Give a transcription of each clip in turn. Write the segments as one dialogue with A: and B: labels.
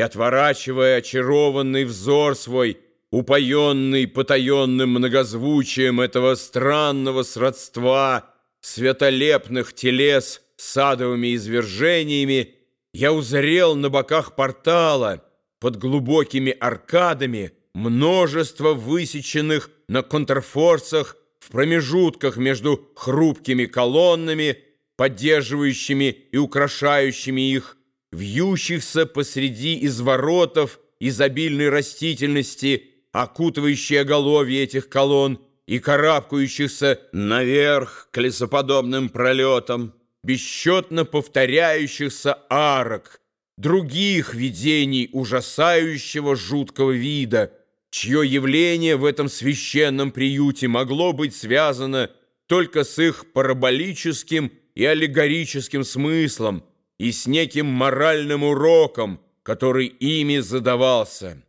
A: и отворачивая очарованный взор свой, упоенный потаенным многозвучием этого странного сродства светолепных телес с садовыми извержениями, я узрел на боках портала под глубокими аркадами множество высеченных на контрфорсах в промежутках между хрупкими колоннами, поддерживающими и украшающими их, вьющихся посреди изворотов изобильной растительности, окутывающей оголовье этих колонн и карабкающихся наверх к лесоподобным пролетам, бесчетно повторяющихся арок, других видений ужасающего жуткого вида, чье явление в этом священном приюте могло быть связано только с их параболическим и аллегорическим смыслом и с неким моральным уроком, который ими задавался.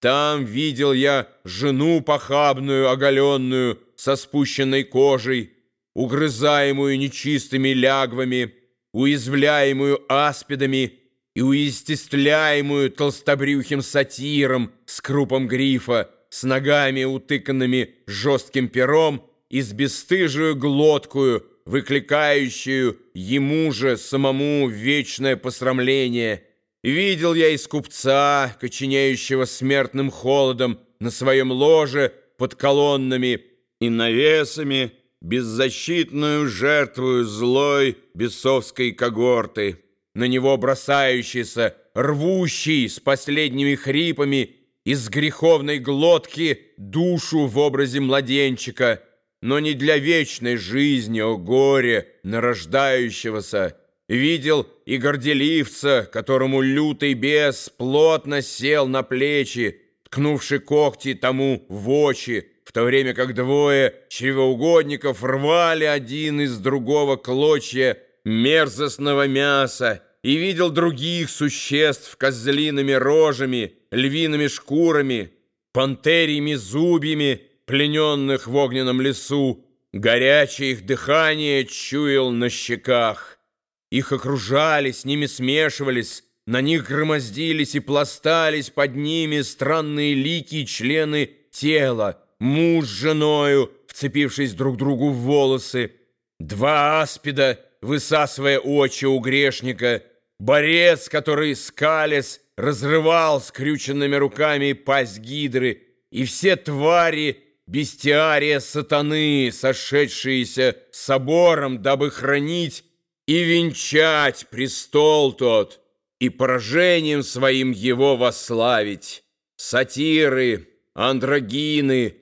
A: Там видел я жену похабную, оголенную, со спущенной кожей, угрызаемую нечистыми лягвами, уязвляемую аспидами и уестествляемую толстобрюхим сатиром с крупом грифа, с ногами, утыканными жестким пером и с бесстыжую глоткую, выкликающую ему же самому вечное посрамление. Видел я из купца, коченеющего смертным холодом на своем ложе под колоннами и навесами, беззащитную жертвую злой бесовской когорты, на него бросающийся, рвущий с последними хрипами из греховной глотки душу в образе младенчика, но не для вечной жизни, о горе, нарождающегося. Видел и горделивца, которому лютый бес плотно сел на плечи, ткнувши когти тому в очи, в то время как двое чревоугодников рвали один из другого клочья мерзостного мяса, и видел других существ козлиными рожами, львиными шкурами, пантерьями зубьями, плененных в огненном лесу, горячее их дыхание чуял на щеках. Их окружали, с ними смешивались, на них громоздились и пластались под ними странные лики и члены тела, муж с женою, вцепившись друг другу в волосы, два аспида, высасывая очи у грешника, борец, который скались, разрывал скрюченными руками пасть гидры, и все твари бестиария сатаны, сошедшиеся собором, дабы хранить и венчать престол тот, и поражением своим его вославить. Сатиры, андрогины,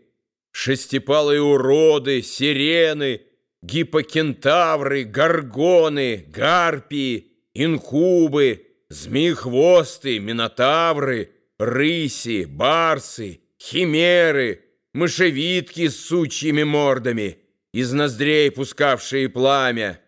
A: шестипалые уроды, сирены, гипокентавры, горгоны, гарпии, инкубы, змеи-хвосты, минотавры, рыси, барсы, химеры, мышевитки с сучьими мордами, из ноздрей пускавшие пламя,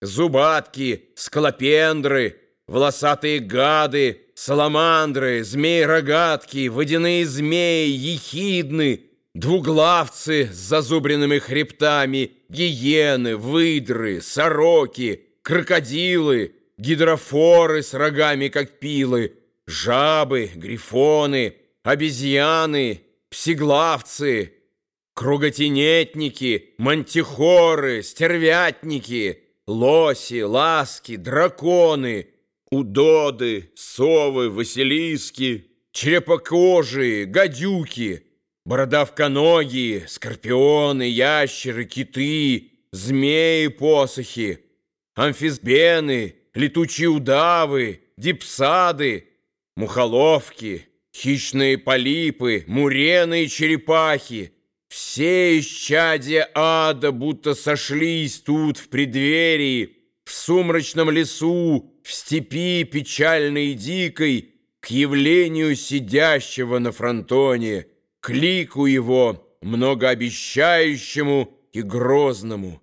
A: зубатки, скалопендры, волосатые гады, саламандры, змеи-рогатки, водяные змеи, ехидны, двуглавцы с зазубренными хребтами, гиены, выдры, сороки, крокодилы, гидрофоры с рогами, как пилы, жабы, грифоны, обезьяны, псиглавцы, круготенетники, мантихоры, стервятники, лоси, ласки, драконы, удоды, совы, василиски, черепокожие, гадюки, бородавконогие, скорпионы, ящеры, киты, змеи, посохи, амфисбены, летучие удавы, дипсады, мухоловки, хищные полипы, мурены и черепахи, все исчадия ада будто сошлись тут в преддверии, в сумрачном лесу, в степи печальной и дикой, к явлению сидящего на фронтоне, к лику его, многообещающему и грозному.